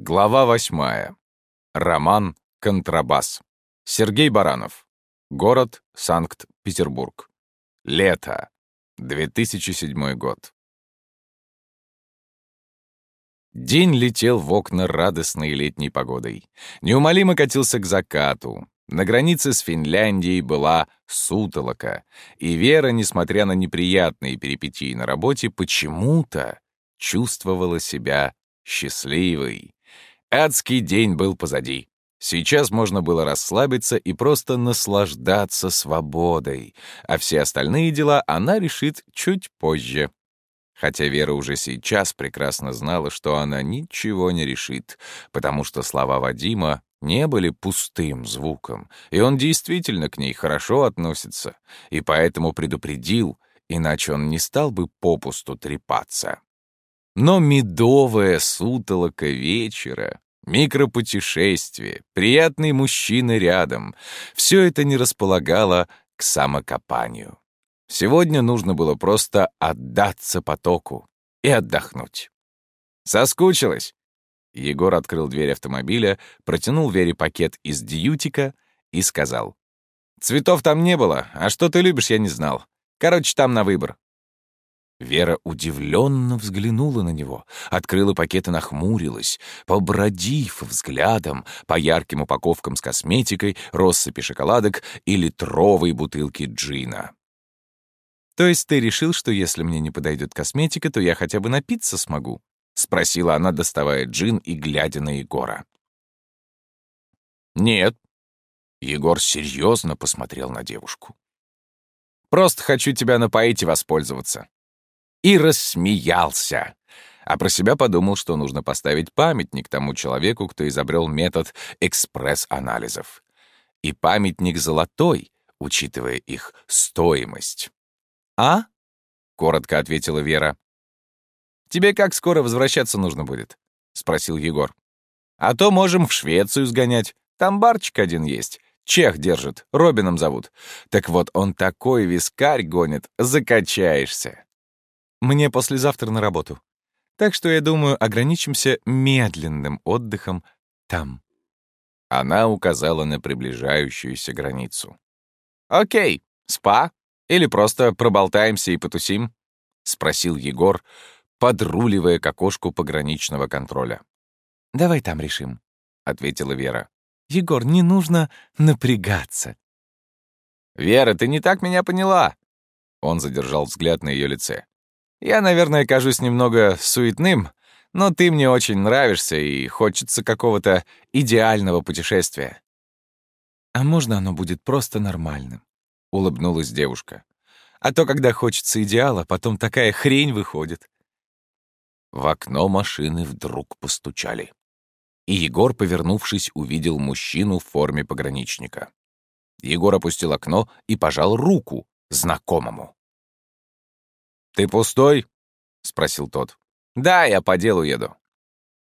Глава восьмая. Роман «Контрабас». Сергей Баранов. Город Санкт-Петербург. Лето. 2007 год. День летел в окна радостной летней погодой. Неумолимо катился к закату. На границе с Финляндией была сутолока, и Вера, несмотря на неприятные перипетии на работе, почему-то чувствовала себя счастливой. Адский день был позади. Сейчас можно было расслабиться и просто наслаждаться свободой, а все остальные дела она решит чуть позже. Хотя Вера уже сейчас прекрасно знала, что она ничего не решит, потому что слова Вадима не были пустым звуком, и он действительно к ней хорошо относится, и поэтому предупредил, иначе он не стал бы попусту трепаться. Но медовая сутолока вечера, микропутешествие, приятный мужчина рядом — все это не располагало к самокопанию. Сегодня нужно было просто отдаться потоку и отдохнуть. Соскучилась? Егор открыл дверь автомобиля, протянул Вере пакет из дьютика и сказал. «Цветов там не было, а что ты любишь, я не знал. Короче, там на выбор. Вера удивленно взглянула на него, открыла пакет и нахмурилась, побродив взглядом по ярким упаковкам с косметикой, россыпи шоколадок и литровой бутылки джина. «То есть ты решил, что если мне не подойдет косметика, то я хотя бы напиться смогу?» — спросила она, доставая джин и глядя на Егора. «Нет». Егор серьезно посмотрел на девушку. «Просто хочу тебя напоить и воспользоваться и рассмеялся. А про себя подумал, что нужно поставить памятник тому человеку, кто изобрел метод экспресс-анализов. И памятник золотой, учитывая их стоимость. «А?» — коротко ответила Вера. «Тебе как скоро возвращаться нужно будет?» — спросил Егор. «А то можем в Швецию сгонять. Там барчик один есть. Чех держит, Робином зовут. Так вот, он такой вискарь гонит, закачаешься. Мне послезавтра на работу. Так что, я думаю, ограничимся медленным отдыхом там». Она указала на приближающуюся границу. «Окей, спа? Или просто проболтаемся и потусим?» — спросил Егор, подруливая к окошку пограничного контроля. «Давай там решим», — ответила Вера. «Егор, не нужно напрягаться». «Вера, ты не так меня поняла!» Он задержал взгляд на ее лице. Я, наверное, кажусь немного суетным, но ты мне очень нравишься, и хочется какого-то идеального путешествия». «А можно оно будет просто нормальным?» — улыбнулась девушка. «А то, когда хочется идеала, потом такая хрень выходит». В окно машины вдруг постучали. И Егор, повернувшись, увидел мужчину в форме пограничника. Егор опустил окно и пожал руку знакомому. «Ты пустой?» — спросил тот. «Да, я по делу еду».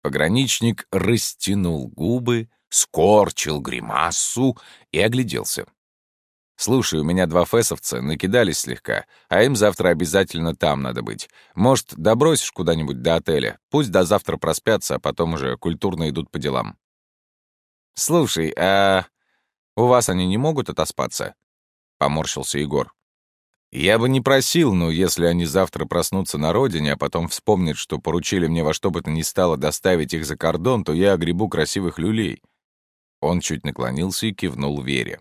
Пограничник растянул губы, скорчил гримасу и огляделся. «Слушай, у меня два фэсовца накидались слегка, а им завтра обязательно там надо быть. Может, добросишь куда-нибудь до отеля? Пусть до завтра проспятся, а потом уже культурно идут по делам». «Слушай, а у вас они не могут отоспаться?» — поморщился Егор. Я бы не просил, но если они завтра проснутся на родине, а потом вспомнят, что поручили мне во что бы то ни стало доставить их за кордон, то я огребу красивых люлей». Он чуть наклонился и кивнул Вере.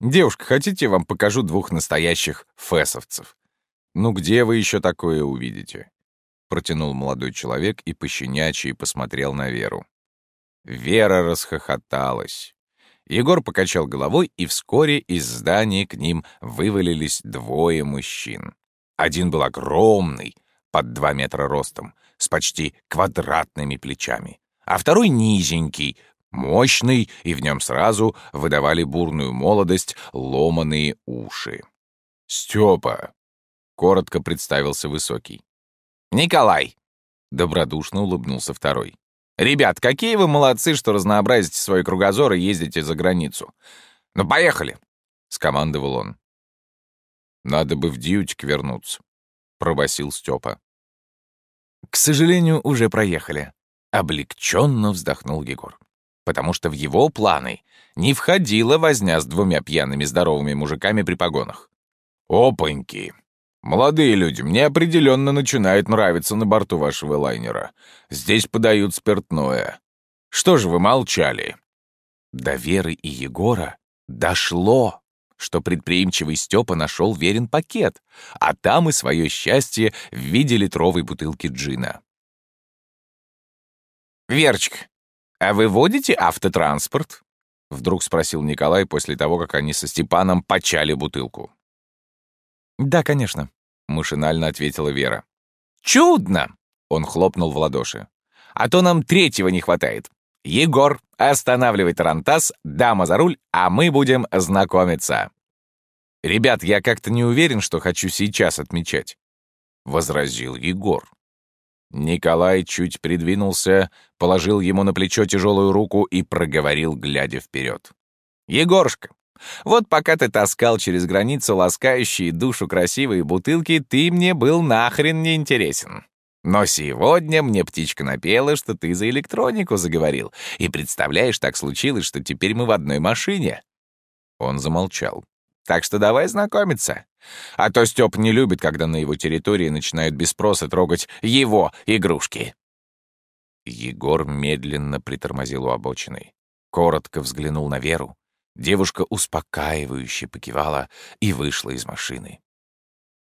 «Девушка, хотите, я вам покажу двух настоящих фэсовцев? Ну где вы еще такое увидите?» Протянул молодой человек и пощенячий посмотрел на Веру. Вера расхохоталась. Егор покачал головой, и вскоре из здания к ним вывалились двое мужчин. Один был огромный, под два метра ростом, с почти квадратными плечами, а второй низенький, мощный, и в нем сразу выдавали бурную молодость ломаные уши. «Степа!» — коротко представился высокий. «Николай!» — добродушно улыбнулся второй. «Ребят, какие вы молодцы, что разнообразите свой кругозор и ездите за границу. Ну, поехали!» — скомандовал он. «Надо бы в дьютик вернуться», — пробасил Степа. «К сожалению, уже проехали», — Облегченно вздохнул Егор. Потому что в его планы не входила возня с двумя пьяными здоровыми мужиками при погонах. «Опаньки! Молодые люди, мне определенно начинает нравиться на борту вашего лайнера. Здесь подают спиртное. Что же вы молчали?» До Веры и Егора дошло, что предприимчивый Степа нашел верен пакет, а там и свое счастье в виде литровой бутылки джина. «Верочка, а вы водите автотранспорт?» — вдруг спросил Николай после того, как они со Степаном почали бутылку. «Да, конечно», — машинально ответила Вера. «Чудно!» — он хлопнул в ладоши. «А то нам третьего не хватает. Егор, останавливай тарантас, дама за руль, а мы будем знакомиться». «Ребят, я как-то не уверен, что хочу сейчас отмечать», — возразил Егор. Николай чуть придвинулся, положил ему на плечо тяжелую руку и проговорил, глядя вперед. «Егорушка, вот пока ты таскал через границу ласкающие душу красивые бутылки, ты мне был нахрен не интересен. Но сегодня мне птичка напела, что ты за электронику заговорил. И представляешь, так случилось, что теперь мы в одной машине». Он замолчал. «Так что давай знакомиться. А то Степ не любит, когда на его территории начинают без спроса трогать его игрушки». Егор медленно притормозил у обочины. Коротко взглянул на Веру, Девушка успокаивающе покивала и вышла из машины.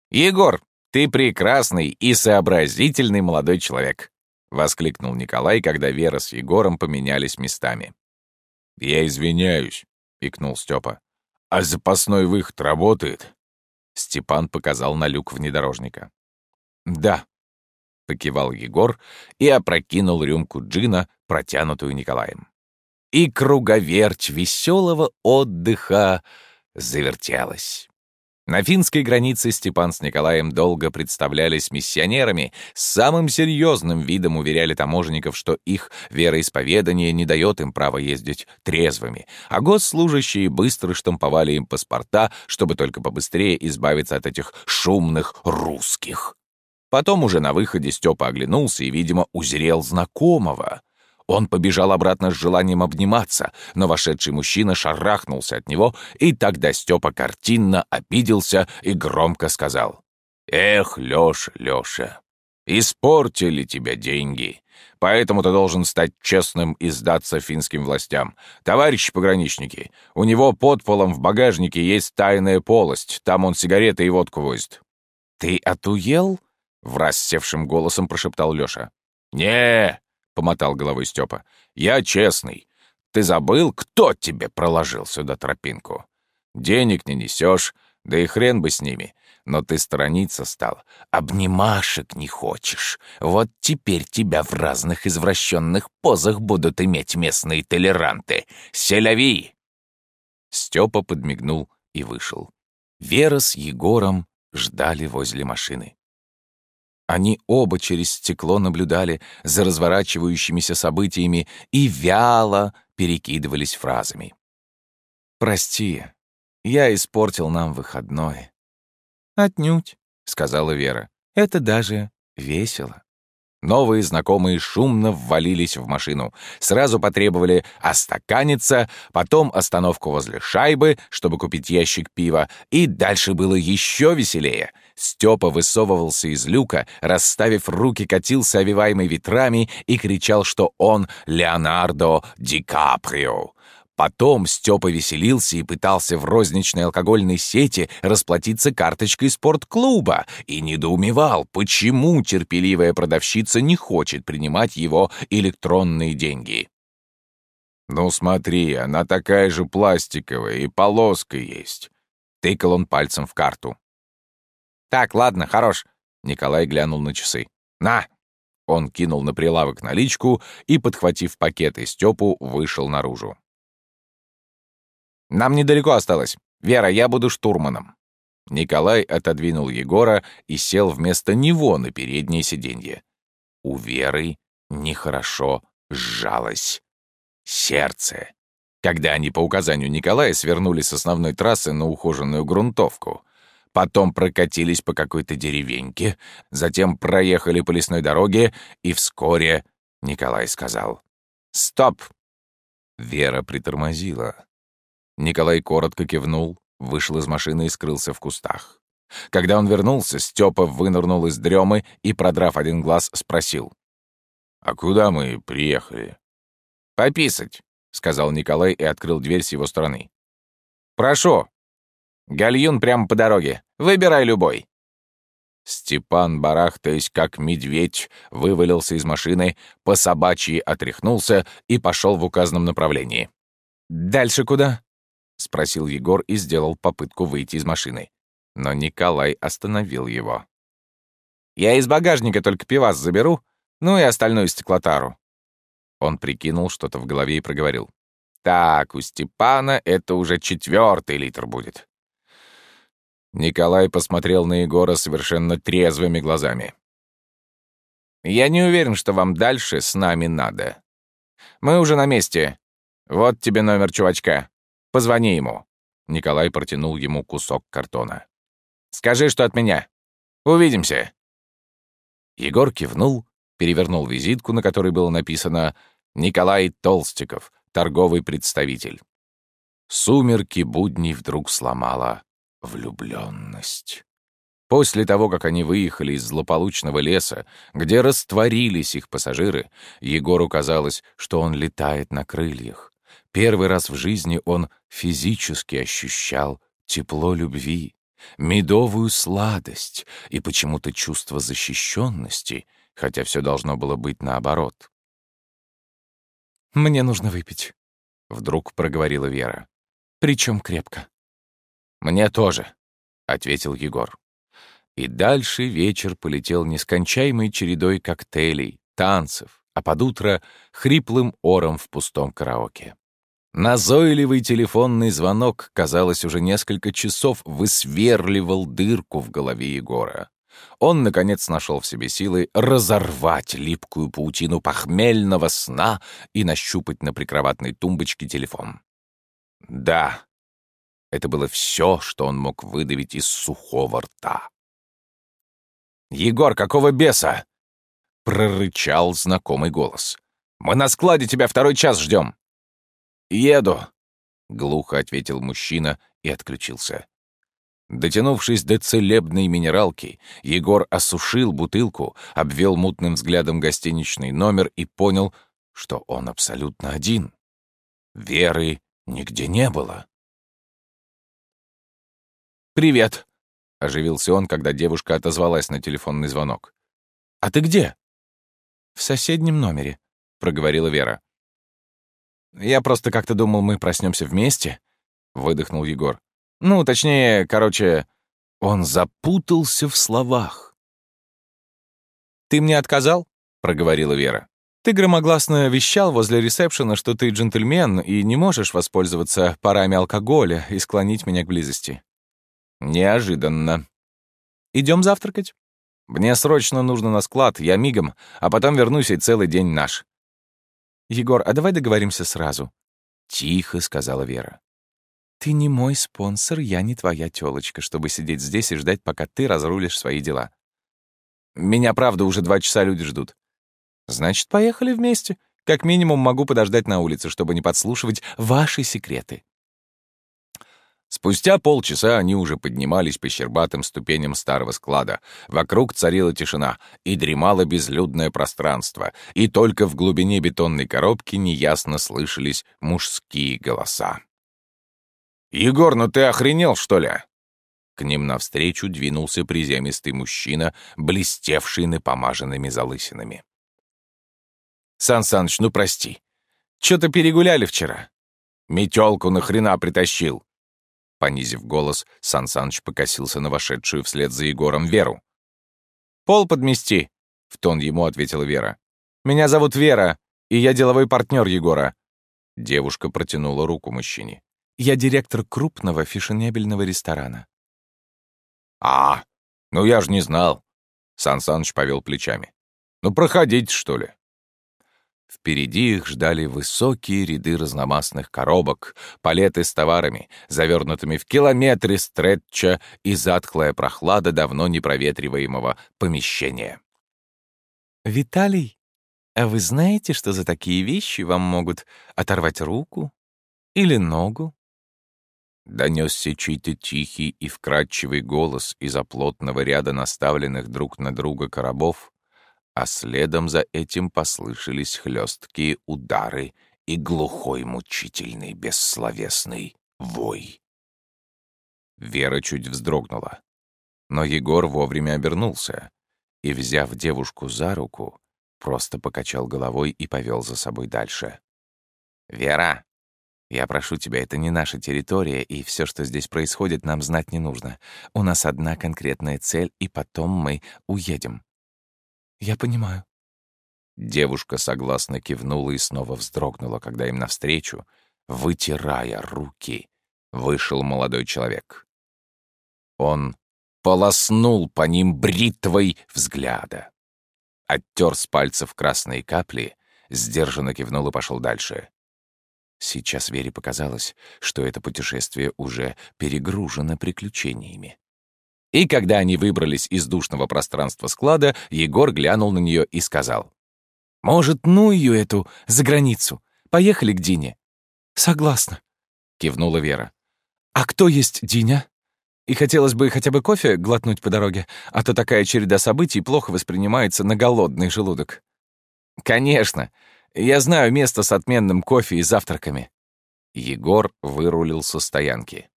«Егор, ты прекрасный и сообразительный молодой человек!» — воскликнул Николай, когда Вера с Егором поменялись местами. «Я извиняюсь», — пикнул Степа. «А запасной выход работает?» Степан показал на люк внедорожника. «Да», — покивал Егор и опрокинул рюмку джина, протянутую Николаем и круговерть веселого отдыха завертелась. На финской границе Степан с Николаем долго представлялись миссионерами, с самым серьезным видом уверяли таможенников, что их вероисповедание не дает им права ездить трезвыми, а госслужащие быстро штамповали им паспорта, чтобы только побыстрее избавиться от этих шумных русских. Потом уже на выходе Степа оглянулся и, видимо, узрел знакомого — он побежал обратно с желанием обниматься, но вошедший мужчина шарахнулся от него, и тогда Степа картинно обиделся и громко сказал. «Эх, Лёша, Лёша, испортили тебя деньги, поэтому ты должен стать честным и сдаться финским властям. Товарищи пограничники, у него под полом в багажнике есть тайная полость, там он сигареты и водку возит». «Ты отуел?» — враз севшим голосом прошептал Лёша. «Не, — помотал головой Степа. «Я честный. Ты забыл, кто тебе проложил сюда тропинку? Денег не несешь, да и хрен бы с ними. Но ты сторониться стал, обнимашек не хочешь. Вот теперь тебя в разных извращенных позах будут иметь местные толеранты. Селяви!» Степа подмигнул и вышел. Вера с Егором ждали возле машины. Они оба через стекло наблюдали за разворачивающимися событиями и вяло перекидывались фразами. «Прости, я испортил нам выходной». «Отнюдь», — сказала Вера. «Это даже весело». Новые знакомые шумно ввалились в машину. Сразу потребовали остаканиться, потом остановку возле шайбы, чтобы купить ящик пива, и дальше было еще веселее. Степа высовывался из люка, расставив руки, катился овиваемый ветрами и кричал, что он Леонардо Ди Каприо. Потом Степа веселился и пытался в розничной алкогольной сети расплатиться карточкой спортклуба и недоумевал, почему терпеливая продавщица не хочет принимать его электронные деньги. «Ну смотри, она такая же пластиковая, и полоска есть», — тыкал он пальцем в карту. «Так, ладно, хорош», — Николай глянул на часы. «На!» Он кинул на прилавок наличку и, подхватив пакет и Степу, вышел наружу. Нам недалеко осталось. Вера, я буду штурманом». Николай отодвинул Егора и сел вместо него на переднее сиденье. У Веры нехорошо сжалось сердце, когда они по указанию Николая свернули с основной трассы на ухоженную грунтовку. Потом прокатились по какой-то деревеньке, затем проехали по лесной дороге и вскоре Николай сказал. «Стоп!» Вера притормозила. Николай коротко кивнул, вышел из машины и скрылся в кустах. Когда он вернулся, Степа вынырнул из дремы и, продрав один глаз, спросил. «А куда мы приехали?» «Пописать», — сказал Николай и открыл дверь с его стороны. «Прошу. Гальюн прямо по дороге. Выбирай любой». Степан, барахтаясь как медведь, вывалился из машины, по собачьи отряхнулся и пошел в указанном направлении. «Дальше куда?» — спросил Егор и сделал попытку выйти из машины. Но Николай остановил его. «Я из багажника только пивас заберу, ну и остальную стеклотару». Он прикинул что-то в голове и проговорил. «Так, у Степана это уже четвертый литр будет. Николай посмотрел на Егора совершенно трезвыми глазами. «Я не уверен, что вам дальше с нами надо. Мы уже на месте. Вот тебе номер чувачка. Позвони ему». Николай протянул ему кусок картона. «Скажи, что от меня. Увидимся». Егор кивнул, перевернул визитку, на которой было написано «Николай Толстиков, торговый представитель». Сумерки будней вдруг сломала Влюбленность. После того, как они выехали из злополучного леса, где растворились их пассажиры, Егору казалось, что он летает на крыльях. Первый раз в жизни он физически ощущал тепло любви, медовую сладость и почему-то чувство защищенности, хотя все должно было быть наоборот. «Мне нужно выпить», — вдруг проговорила Вера. «Причем крепко». «Мне тоже», — ответил Егор. И дальше вечер полетел нескончаемой чередой коктейлей, танцев, а под утро — хриплым ором в пустом караоке. Назойливый телефонный звонок, казалось, уже несколько часов высверливал дырку в голове Егора. Он, наконец, нашел в себе силы разорвать липкую паутину похмельного сна и нащупать на прикроватной тумбочке телефон. Да, это было все, что он мог выдавить из сухого рта. «Егор, какого беса?» — прорычал знакомый голос. «Мы на складе тебя второй час ждем». «Еду», — глухо ответил мужчина и отключился. Дотянувшись до целебной минералки, Егор осушил бутылку, обвел мутным взглядом гостиничный номер и понял, что он абсолютно один. Веры нигде не было. «Привет!» — оживился он, когда девушка отозвалась на телефонный звонок. «А ты где?» «В соседнем номере», — проговорила Вера. «Я просто как-то думал, мы проснемся вместе», — выдохнул Егор. «Ну, точнее, короче...» Он запутался в словах. «Ты мне отказал?» — проговорила Вера. «Ты громогласно вещал возле ресепшена, что ты джентльмен и не можешь воспользоваться парами алкоголя и склонить меня к близости. Неожиданно. Идем завтракать? Мне срочно нужно на склад, я мигом, а потом вернусь и целый день наш. Егор, а давай договоримся сразу. Тихо сказала Вера. Ты не мой спонсор, я не твоя тёлочка, чтобы сидеть здесь и ждать, пока ты разрулишь свои дела. Меня, правда, уже два часа люди ждут. Значит, поехали вместе. Как минимум могу подождать на улице, чтобы не подслушивать ваши секреты. Спустя полчаса они уже поднимались по щербатым ступеням старого склада. Вокруг царила тишина, и дремало безлюдное пространство, и только в глубине бетонной коробки неясно слышались мужские голоса. «Егор, ну ты охренел, что ли?» К ним навстречу двинулся приземистый мужчина, блестевший напомаженными залысинами. «Сан Саныч, ну прости. Чё-то перегуляли вчера. Метёлку нахрена притащил?» Понизив голос, Сан Саныч покосился на вошедшую вслед за Егором Веру. «Пол подмести», — в тон ему ответила Вера. «Меня зовут Вера, и я деловой партнер Егора». Девушка протянула руку мужчине. «Я директор крупного фешенебельного ресторана». «А, ну я ж не знал», — Сан Саныч повел плечами. «Ну проходите, что ли?» Впереди их ждали высокие ряды разномастных коробок, палеты с товарами, завернутыми в километры стретча и затхлая прохлада давно непроветриваемого помещения. «Виталий?» А вы знаете, что за такие вещи вам могут оторвать руку или ногу? Донесся чей-то тихий и вкрадчивый голос из-за плотного ряда наставленных друг на друга коробов, а следом за этим послышались хлесткие удары и глухой мучительный бессловесный вой. Вера чуть вздрогнула, но Егор вовремя обернулся и, взяв девушку за руку, просто покачал головой и повел за собой дальше. «Вера, я прошу тебя, это не наша территория, и все, что здесь происходит, нам знать не нужно. У нас одна конкретная цель, и потом мы уедем. Я понимаю. Девушка согласно кивнула и снова вздрогнула, когда им навстречу, вытирая руки, вышел молодой человек. Он полоснул по ним бритвой взгляда. Оттер с пальцев красные капли, сдержанно кивнул и пошел дальше. Сейчас Вере показалось, что это путешествие уже перегружено приключениями. И когда они выбрались из душного пространства склада, Егор глянул на нее и сказал. «Может, ну ее эту, за границу? Поехали к Дине?» «Согласна», — кивнула Вера. «А кто есть Диня?» И хотелось бы хотя бы кофе глотнуть по дороге, а то такая череда событий плохо воспринимается на голодный желудок. «Конечно. Я знаю место с отменным кофе и завтраками». Егор вырулил со стоянки.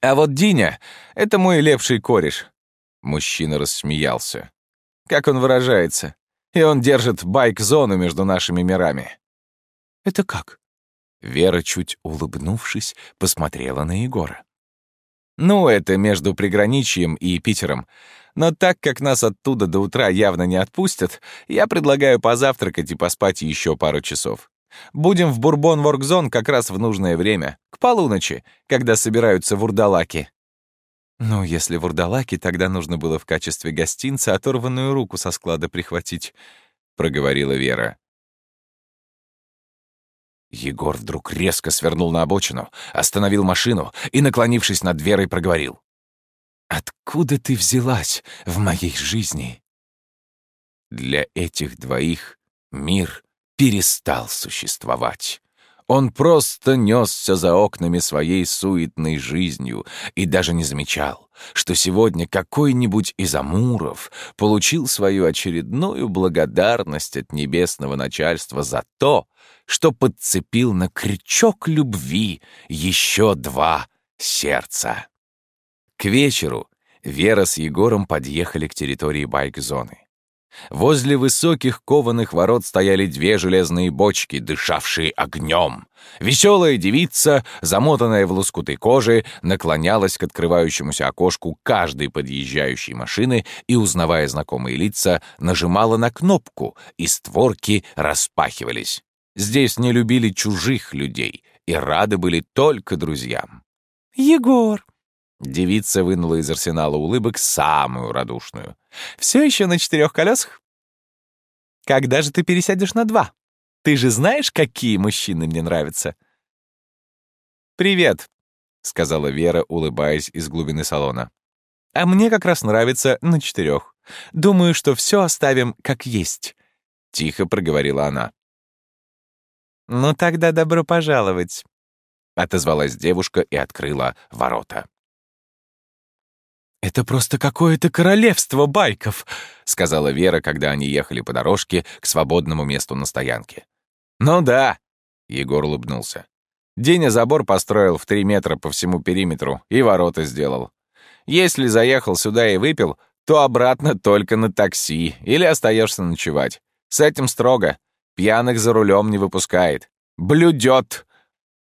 «А вот Диня — это мой лепший кореш». Мужчина рассмеялся. «Как он выражается? И он держит байк-зону между нашими мирами». «Это как?» Вера, чуть улыбнувшись, посмотрела на Егора. «Ну, это между приграничьем и Питером. Но так как нас оттуда до утра явно не отпустят, я предлагаю позавтракать и поспать еще пару часов. Будем в Бурбон-Воркзон как раз в нужное время, к полуночи, когда собираются вурдалаки». «Ну, если вурдалаки, тогда нужно было в качестве гостинца оторванную руку со склада прихватить», — проговорила Вера. Егор вдруг резко свернул на обочину, остановил машину и, наклонившись над Верой, проговорил. Откуда ты взялась в моей жизни? Для этих двоих мир перестал существовать. Он просто несся за окнами своей суетной жизнью и даже не замечал, что сегодня какой-нибудь из Амуров получил свою очередную благодарность от небесного начальства за то, что подцепил на крючок любви еще два сердца. К вечеру Вера с Егором подъехали к территории байк-зоны. Возле высоких кованых ворот стояли две железные бочки, дышавшие огнем. Веселая девица, замотанная в лоскуты кожи, наклонялась к открывающемуся окошку каждой подъезжающей машины и, узнавая знакомые лица, нажимала на кнопку, и створки распахивались. Здесь не любили чужих людей и рады были только друзьям. «Егор!» Девица вынула из арсенала улыбок самую радушную. «Все еще на четырех колесах? Когда же ты пересядешь на два? Ты же знаешь, какие мужчины мне нравятся?» «Привет», — сказала Вера, улыбаясь из глубины салона. «А мне как раз нравится на четырех. Думаю, что все оставим как есть», — тихо проговорила она. «Ну тогда добро пожаловать», — отозвалась девушка и открыла ворота. «Это просто какое-то королевство байков», — сказала Вера, когда они ехали по дорожке к свободному месту на стоянке. «Ну да», — Егор улыбнулся. Деня забор построил в три метра по всему периметру и ворота сделал. Если заехал сюда и выпил, то обратно только на такси или остаешься ночевать. С этим строго. Пьяных за рулем не выпускает. Блюдет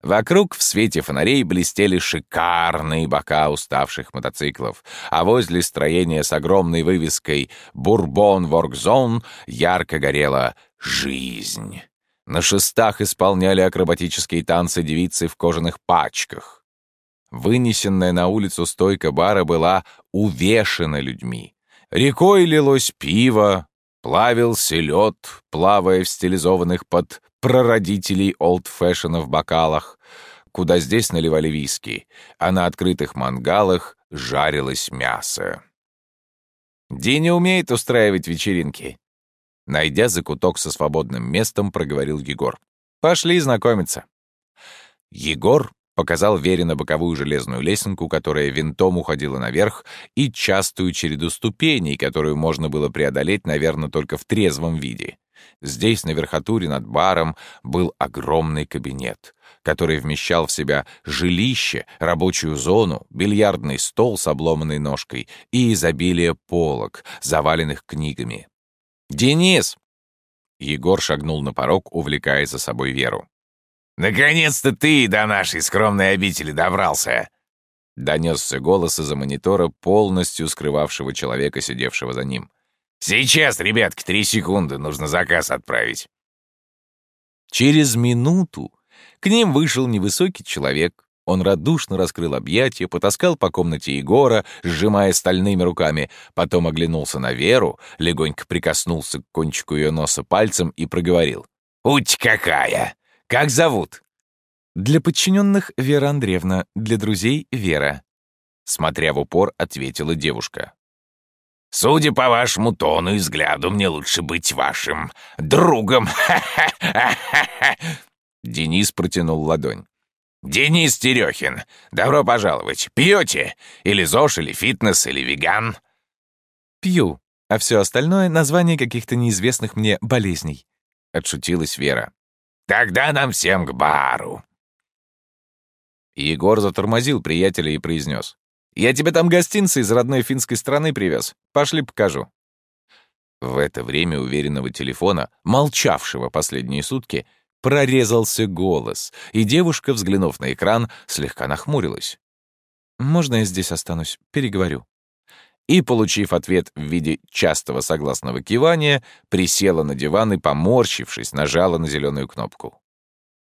Вокруг в свете фонарей блестели шикарные бока уставших мотоциклов, а возле строения с огромной вывеской «Бурбон Воркзон» ярко горела жизнь. На шестах исполняли акробатические танцы девицы в кожаных пачках. Вынесенная на улицу стойка бара была увешана людьми. Рекой лилось пиво, плавился лед, плавая в стилизованных под прародителей олдфэшена в бокалах, куда здесь наливали виски, а на открытых мангалах жарилось мясо. Диня умеет устраивать вечеринки. Найдя закуток со свободным местом, проговорил Егор. «Пошли знакомиться». Егор показал Вере на боковую железную лесенку, которая винтом уходила наверх, и частую череду ступеней, которую можно было преодолеть, наверное, только в трезвом виде. Здесь, на верхотуре над баром, был огромный кабинет, который вмещал в себя жилище, рабочую зону, бильярдный стол с обломанной ножкой и изобилие полок, заваленных книгами. «Денис!» Егор шагнул на порог, увлекая за собой Веру. «Наконец-то ты до нашей скромной обители добрался!» Донесся голос из-за монитора, полностью скрывавшего человека, сидевшего за ним. «Сейчас, ребятки, три секунды, нужно заказ отправить». Через минуту к ним вышел невысокий человек. Он радушно раскрыл объятия, потаскал по комнате Егора, сжимая стальными руками, потом оглянулся на Веру, легонько прикоснулся к кончику ее носа пальцем и проговорил. «Уть какая! Как зовут?» «Для подчиненных Вера Андреевна, для друзей Вера», — смотря в упор, ответила девушка. Судя по вашему тону и взгляду, мне лучше быть вашим другом. Денис протянул ладонь. «Денис Терехин, добро пожаловать. Пьете? Или ЗОЖ, или фитнес, или веган?» «Пью, а все остальное — название каких-то неизвестных мне болезней», — отшутилась Вера. «Тогда нам всем к бару». Егор затормозил приятеля и произнес. Я тебе там гостинцы из родной финской страны привез. Пошли покажу». В это время уверенного телефона, молчавшего последние сутки, прорезался голос, и девушка, взглянув на экран, слегка нахмурилась. «Можно я здесь останусь? Переговорю». И, получив ответ в виде частого согласного кивания, присела на диван и, поморщившись, нажала на зеленую кнопку.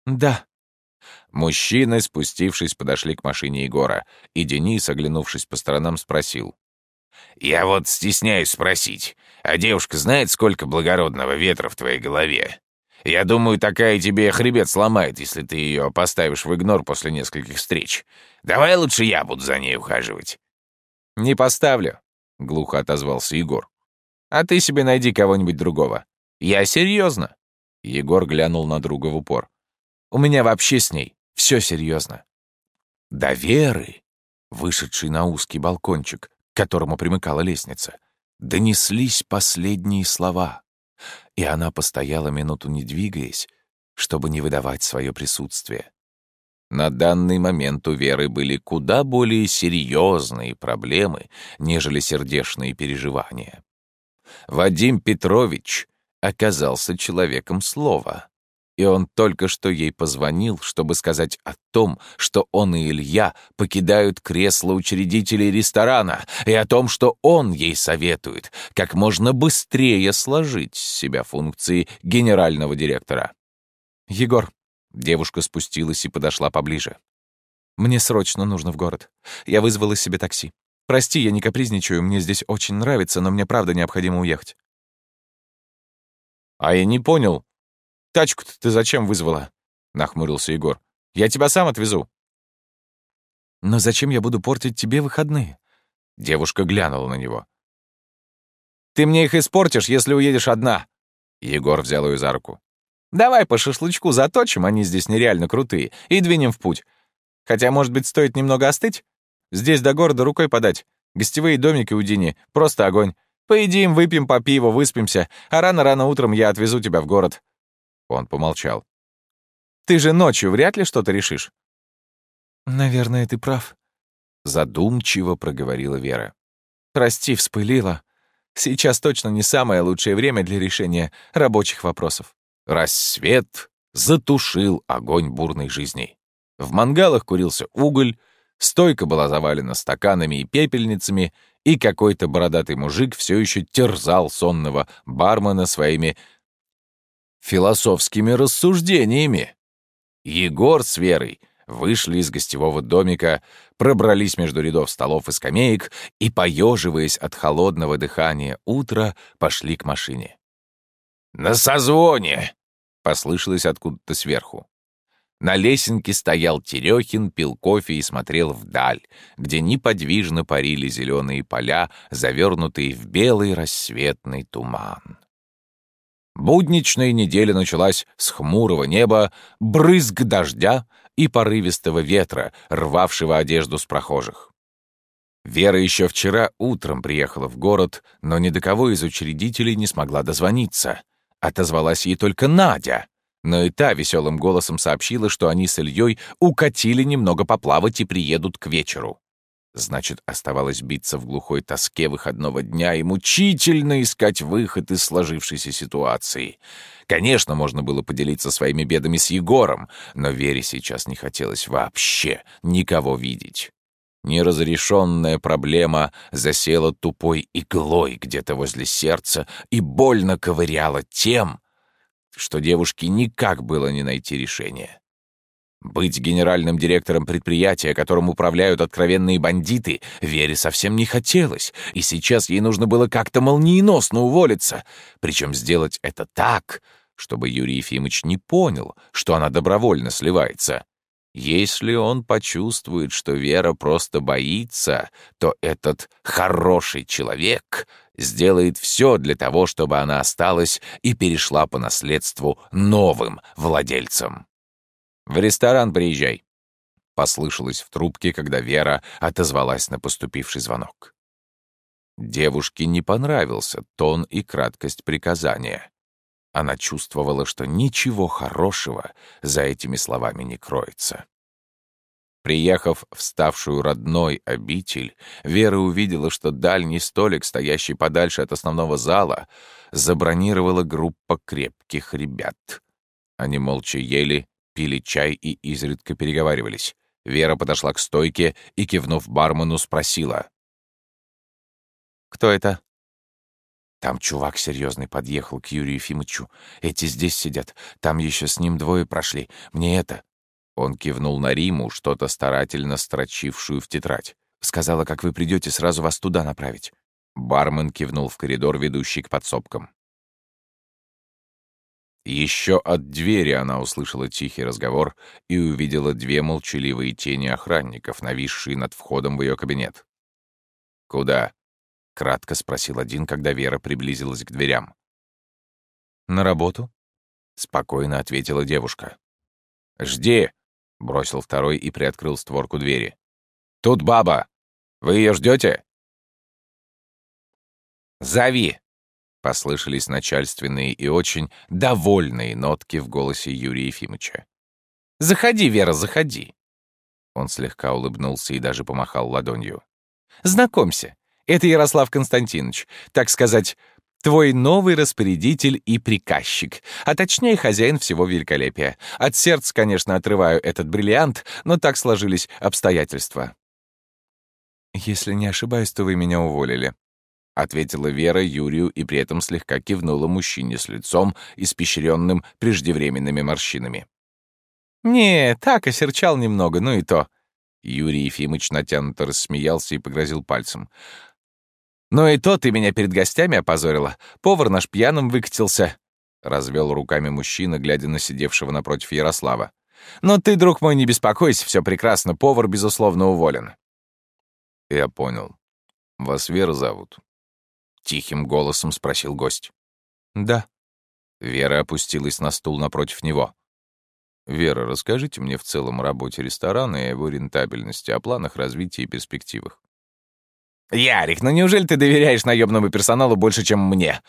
«Да», Мужчины, спустившись, подошли к машине Егора, и Денис, оглянувшись по сторонам, спросил. «Я вот стесняюсь спросить, а девушка знает, сколько благородного ветра в твоей голове? Я думаю, такая тебе хребет сломает, если ты ее поставишь в игнор после нескольких встреч. Давай лучше я буду за ней ухаживать». «Не поставлю», — глухо отозвался Егор. «А ты себе найди кого-нибудь другого. Я серьезно. Егор глянул на друга в упор. У меня вообще с ней все серьезно. До Веры, вышедшей на узкий балкончик, к которому примыкала лестница, донеслись последние слова, и она постояла минуту не двигаясь, чтобы не выдавать свое присутствие. На данный момент у Веры были куда более серьезные проблемы, нежели сердечные переживания. Вадим Петрович оказался человеком слова и он только что ей позвонил, чтобы сказать о том, что он и Илья покидают кресло учредителей ресторана, и о том, что он ей советует как можно быстрее сложить с себя функции генерального директора. «Егор», — девушка спустилась и подошла поближе. «Мне срочно нужно в город. Я вызвала себе такси. Прости, я не капризничаю, мне здесь очень нравится, но мне правда необходимо уехать». «А я не понял, «Тачку-то ты зачем вызвала?» — нахмурился Егор. «Я тебя сам отвезу». «Но зачем я буду портить тебе выходные?» Девушка глянула на него. «Ты мне их испортишь, если уедешь одна!» Егор взял ее за руку. «Давай по шашлычку заточим, они здесь нереально крутые, и двинем в путь. Хотя, может быть, стоит немного остыть? Здесь до города рукой подать. Гостевые домики у Дини, просто огонь. Поедим, выпьем по пиву, выспимся, а рано-рано утром я отвезу тебя в город. Он помолчал. «Ты же ночью вряд ли что-то решишь?» «Наверное, ты прав», — задумчиво проговорила Вера. «Прости, вспылила. Сейчас точно не самое лучшее время для решения рабочих вопросов». Рассвет затушил огонь бурной жизни. В мангалах курился уголь, стойка была завалена стаканами и пепельницами, и какой-то бородатый мужик все еще терзал сонного бармена своими философскими рассуждениями. Егор с Верой вышли из гостевого домика, пробрались между рядов столов и скамеек и, поеживаясь от холодного дыхания утра, пошли к машине. «На созвоне!» — послышалось откуда-то сверху. На лесенке стоял Терехин, пил кофе и смотрел вдаль, где неподвижно парили зеленые поля, завернутые в белый рассветный туман. Будничная неделя началась с хмурого неба, брызг дождя и порывистого ветра, рвавшего одежду с прохожих. Вера еще вчера утром приехала в город, но ни до кого из учредителей не смогла дозвониться. Отозвалась ей только Надя, но и та веселым голосом сообщила, что они с Ильей укатили немного поплавать и приедут к вечеру. Значит, оставалось биться в глухой тоске выходного дня и мучительно искать выход из сложившейся ситуации. Конечно, можно было поделиться своими бедами с Егором, но Вере сейчас не хотелось вообще никого видеть. Неразрешенная проблема засела тупой иглой где-то возле сердца и больно ковыряла тем, что девушке никак было не найти решения. Быть генеральным директором предприятия, которым управляют откровенные бандиты, Вере совсем не хотелось, и сейчас ей нужно было как-то молниеносно уволиться, причем сделать это так, чтобы Юрий Ефимович не понял, что она добровольно сливается. Если он почувствует, что Вера просто боится, то этот хороший человек сделает все для того, чтобы она осталась и перешла по наследству новым владельцам. «В ресторан приезжай», — послышалось в трубке, когда Вера отозвалась на поступивший звонок. Девушке не понравился тон и краткость приказания. Она чувствовала, что ничего хорошего за этими словами не кроется. Приехав в ставшую родной обитель, Вера увидела, что дальний столик, стоящий подальше от основного зала, забронировала группа крепких ребят. Они молча ели, пили чай и изредка переговаривались. Вера подошла к стойке и, кивнув бармену, спросила. «Кто это?» Там чувак серьезный подъехал к Юрию Ефимовичу. Эти здесь сидят. Там еще с ним двое прошли. Мне это...» Он кивнул на Риму, что-то старательно строчившую в тетрадь. «Сказала, как вы придете, сразу вас туда направить». Бармен кивнул в коридор, ведущий к подсобкам. Еще от двери она услышала тихий разговор и увидела две молчаливые тени охранников, нависшие над входом в ее кабинет. «Куда?» — кратко спросил один, когда Вера приблизилась к дверям. «На работу?» — спокойно ответила девушка. «Жди!» — бросил второй и приоткрыл створку двери. «Тут баба! Вы ее ждете?» «Зови!» Послышались начальственные и очень довольные нотки в голосе Юрия Ефимовича. «Заходи, Вера, заходи!» Он слегка улыбнулся и даже помахал ладонью. «Знакомься, это Ярослав Константинович, так сказать, твой новый распорядитель и приказчик, а точнее хозяин всего великолепия. От сердца, конечно, отрываю этот бриллиант, но так сложились обстоятельства». «Если не ошибаюсь, то вы меня уволили», — ответила Вера Юрию и при этом слегка кивнула мужчине с лицом, испещренным преждевременными морщинами. «Не, так осерчал немного, ну и то». Юрий Ефимович натянуто рассмеялся и погрозил пальцем. «Ну и то ты меня перед гостями опозорила. Повар наш пьяным выкатился», — развел руками мужчина, глядя на сидевшего напротив Ярослава. «Но ты, друг мой, не беспокойся, все прекрасно, повар, безусловно, уволен». «Я понял. Вас Вера зовут?» — тихим голосом спросил гость. «Да». Вера опустилась на стул напротив него. «Вера, расскажите мне в целом о работе ресторана и о его рентабельности, о планах развития и перспективах». «Ярик, ну неужели ты доверяешь наемному персоналу больше, чем мне?»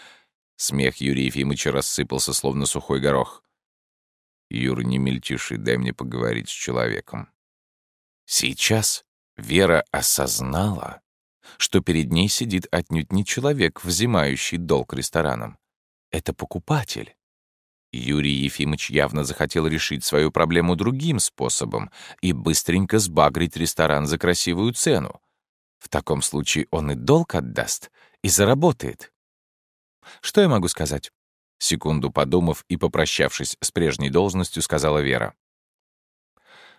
Смех Юрия Ефимовича рассыпался, словно сухой горох. «Юра, не мельтеши, дай мне поговорить с человеком». Сейчас Вера осознала, что перед ней сидит отнюдь не человек, взимающий долг ресторанам. Это покупатель. Юрий Ефимович явно захотел решить свою проблему другим способом и быстренько сбагрить ресторан за красивую цену. В таком случае он и долг отдаст, и заработает. Что я могу сказать? Секунду подумав и попрощавшись с прежней должностью, сказала Вера.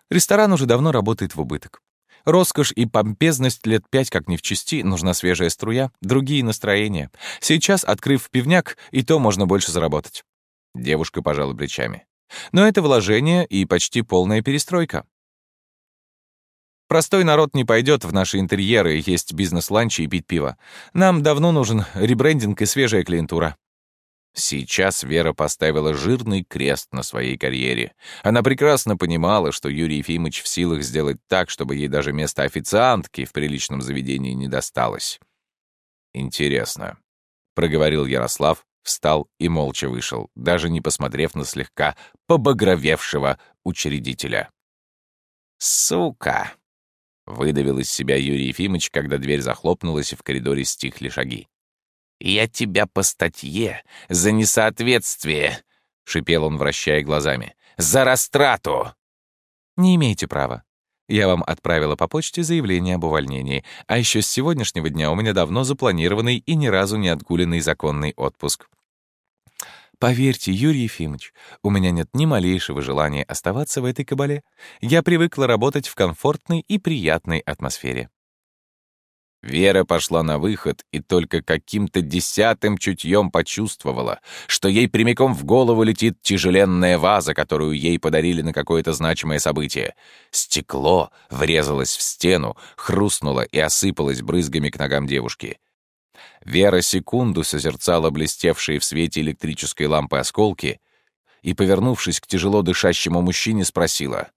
Ресторан уже давно работает в убыток. Роскошь и помпезность лет пять как не в чести, нужна свежая струя, другие настроения. Сейчас, открыв пивняк, и то можно больше заработать. Девушка пожала плечами. Но это вложение и почти полная перестройка. Простой народ не пойдет в наши интерьеры есть бизнес-ланчи и пить пиво. Нам давно нужен ребрендинг и свежая клиентура. Сейчас Вера поставила жирный крест на своей карьере. Она прекрасно понимала, что Юрий Ефимович в силах сделать так, чтобы ей даже место официантки в приличном заведении не досталось. «Интересно», — проговорил Ярослав, встал и молча вышел, даже не посмотрев на слегка побагровевшего учредителя. «Сука!» — выдавил из себя Юрий Ефимович, когда дверь захлопнулась и в коридоре стихли шаги. «Я тебя по статье за несоответствие!» — шипел он, вращая глазами. «За растрату!» «Не имеете права. Я вам отправила по почте заявление об увольнении, а еще с сегодняшнего дня у меня давно запланированный и ни разу не отгуленный законный отпуск. Поверьте, Юрий Ефимович, у меня нет ни малейшего желания оставаться в этой кабале. Я привыкла работать в комфортной и приятной атмосфере. Вера пошла на выход и только каким-то десятым чутьем почувствовала, что ей прямиком в голову летит тяжеленная ваза, которую ей подарили на какое-то значимое событие. Стекло врезалось в стену, хрустнуло и осыпалось брызгами к ногам девушки. Вера секунду созерцала блестевшие в свете электрической лампы осколки и, повернувшись к тяжело дышащему мужчине, спросила.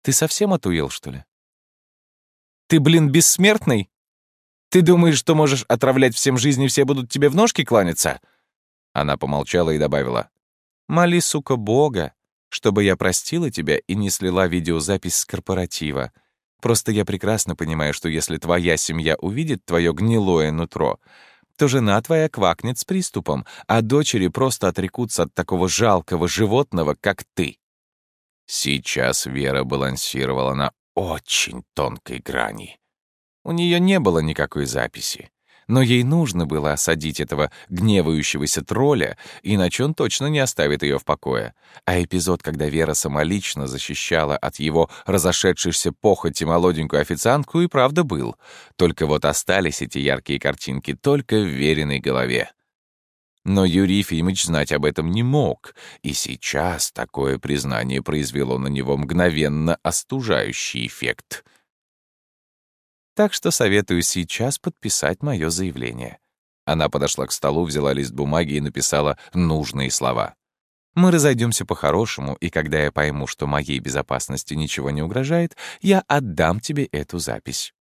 «Ты совсем отуел, что ли?» «Ты, блин, бессмертный?» Ты думаешь, что можешь отравлять всем жизнь, и все будут тебе в ножки кланяться?» Она помолчала и добавила. «Моли, сука, Бога, чтобы я простила тебя и не слила видеозапись с корпоратива. Просто я прекрасно понимаю, что если твоя семья увидит твое гнилое нутро, то жена твоя квакнет с приступом, а дочери просто отрекутся от такого жалкого животного, как ты». Сейчас Вера балансировала на очень тонкой грани. У нее не было никакой записи. Но ей нужно было осадить этого гневающегося тролля, иначе он точно не оставит ее в покое. А эпизод, когда Вера самолично защищала от его разошедшейся похоти молоденькую официантку, и правда был. Только вот остались эти яркие картинки только в Вериной голове. Но Юрий Ефимович знать об этом не мог, и сейчас такое признание произвело на него мгновенно остужающий эффект — так что советую сейчас подписать мое заявление». Она подошла к столу, взяла лист бумаги и написала нужные слова. «Мы разойдемся по-хорошему, и когда я пойму, что моей безопасности ничего не угрожает, я отдам тебе эту запись».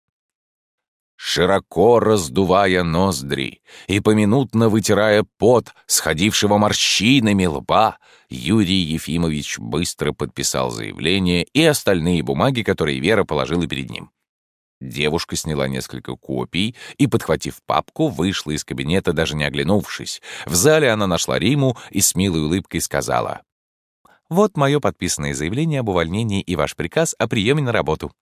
Широко раздувая ноздри и поминутно вытирая пот, сходившего морщинами лба, Юрий Ефимович быстро подписал заявление и остальные бумаги, которые Вера положила перед ним. Девушка сняла несколько копий и, подхватив папку, вышла из кабинета, даже не оглянувшись. В зале она нашла Риму и с милой улыбкой сказала. «Вот мое подписанное заявление об увольнении и ваш приказ о приеме на работу».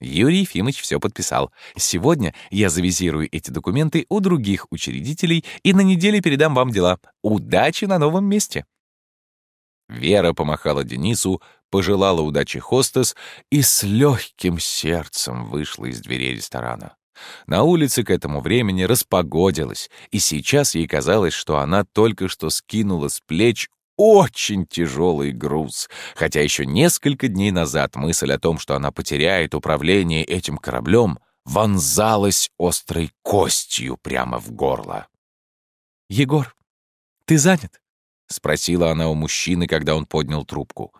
Юрий Ефимович все подписал. Сегодня я завизирую эти документы у других учредителей и на неделе передам вам дела. Удачи на новом месте. Вера помахала Денису, пожелала удачи хостес и с легким сердцем вышла из дверей ресторана. На улице к этому времени распогодилось, и сейчас ей казалось, что она только что скинула с плеч очень тяжелый груз, хотя еще несколько дней назад мысль о том, что она потеряет управление этим кораблем, вонзалась острой костью прямо в горло. «Егор, ты занят?» — спросила она у мужчины, когда он поднял трубку.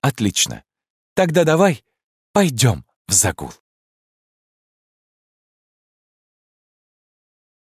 «Отлично. Тогда давай пойдем в загул».